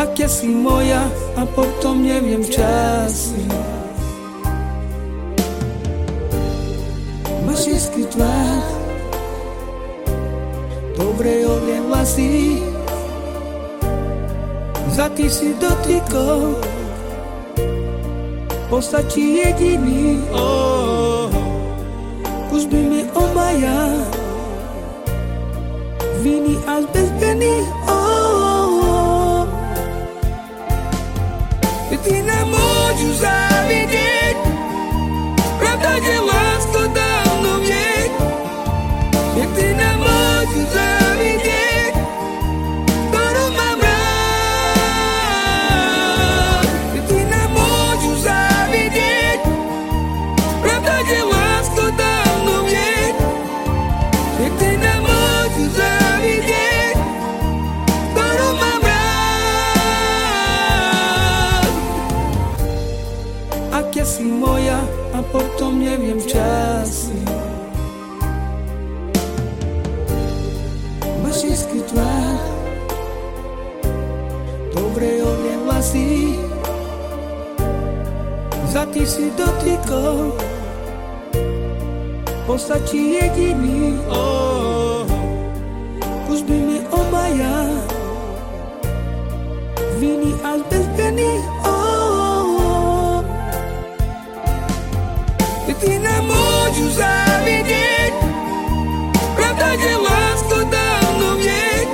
Akie si moja, a potom neviem časy. Máš hezký tvár, dobre ovie vlasy, za ty si dotykol, postačí jediný. Oh, už by mi obaja, viny až bez peny. Akia si moja, a potom neviem časy. Máš hezký tvár, dobre ovie vlasy, za ty si dotykol, postačí jediný. Oh, už by Tina Boy uzavidjet Pravda je lasko davno vijek